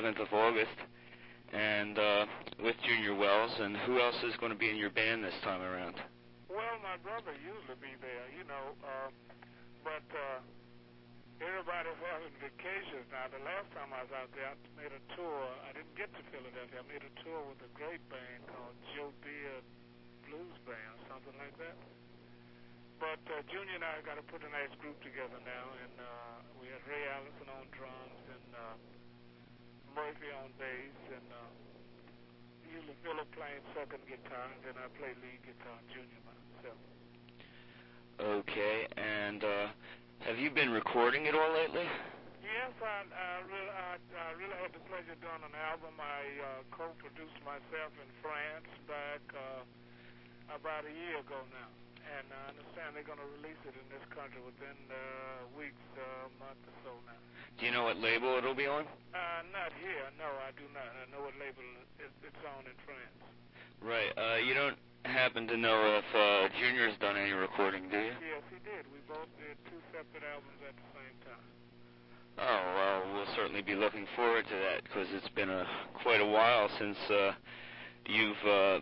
7th of August, and uh, with Junior Wells. And who else is going to be in your band this time around? Well, my brother usually be there, you know, uh, but uh, everybody's having vacations now. The last time I was out there, I made a tour. I didn't get to Philadelphia. I made a tour with a great band called Joe Beard Blues Band, something like that. But uh, Junior and I got to put a nice group together now, and uh, we had Ray Allison on drums and uh, Murphy on bass, and uh, usually Philip playing second guitar, and then I play lead guitar, Junior myself. Okay, and uh, have you been recording it all lately? Yes, I, I, really, I, I really had the pleasure of doing an album I uh, co-produced myself in France back uh, about a year ago now. And I understand they're going to release it in this country within uh, weeks, uh, month or so now. Do you know what label it'll be on? Not here. No, I do not. I know what label it, it's on in France. Right. Uh, you don't happen to know if uh, Junior's done any recording, do you? Yes, he did. We both did two separate albums at the same time. Oh well, we'll certainly be looking forward to that because it's been a quite a while since uh, you've uh,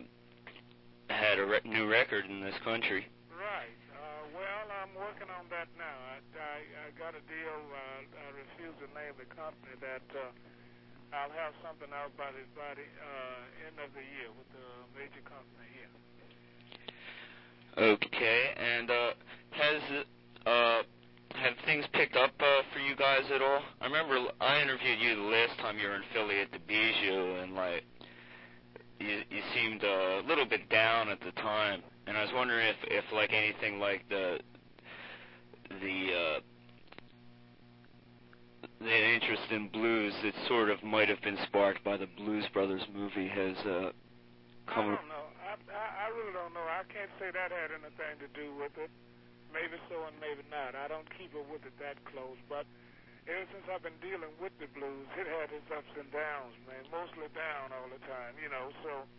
had a re- new record in this country. Right. Uh, well, I'm working on that now. I, I, I got a deal. Uh, I refuse to name the company that uh, I'll have something out by the by the uh, end of the year with a major company here. Okay, and uh, has uh, have things picked up uh, for you guys at all? I remember I interviewed you the last time you were in Philly at the Bijou, and like you you seemed uh, a little bit down at the time, and I was wondering if if like anything like the the uh, the interest in blues that sort of might have been sparked by the Blues Brothers movie has uh, come. I don't know. I, I I really don't know. I can't say that had anything to do with it. Maybe so and maybe not. I don't keep it with it that close, but ever since I've been dealing with the blues, it had its ups and downs, man. Mostly down all the time, you know. So,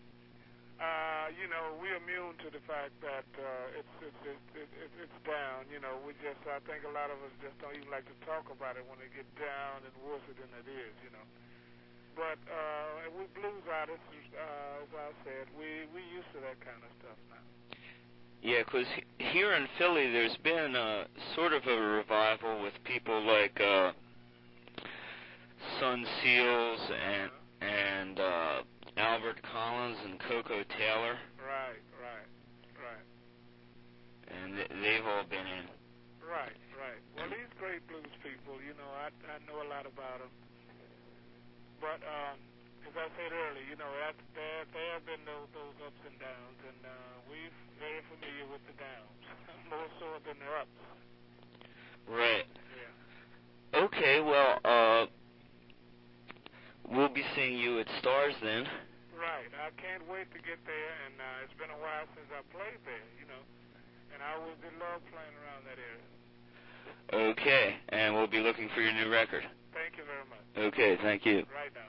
uh, you know, we're immune to the fact that uh, it's it's it's it's, it's down. You know, we just I think a lot of us just don't even like to talk about it when it get down and worse than it is, you know. But uh, we blues artists, uh, as I said, we we used to that kind of stuff now. Yeah, because here in Philly, there's been uh, sort of a revival with people like uh, Son Seals and and uh, Albert Collins and Koko Taylor, Right, right, right, and th- they've all been in. right, right. Well, these great blues people, you know, I I know a lot about them. But um, as I said earlier, you know, that, there there have been those those ups and downs, and uh, we're very familiar with the downs, more so than the ups. Right. Yeah. Okay. Well, uh, we'll be seeing you at Stars then. Right. I can't wait to get there, and uh, it's been a while since I played there, you know, and I always did love playing around that area. Okay, and we'll be looking for your new record. Thank you very much. Okay. Thank you. Right now.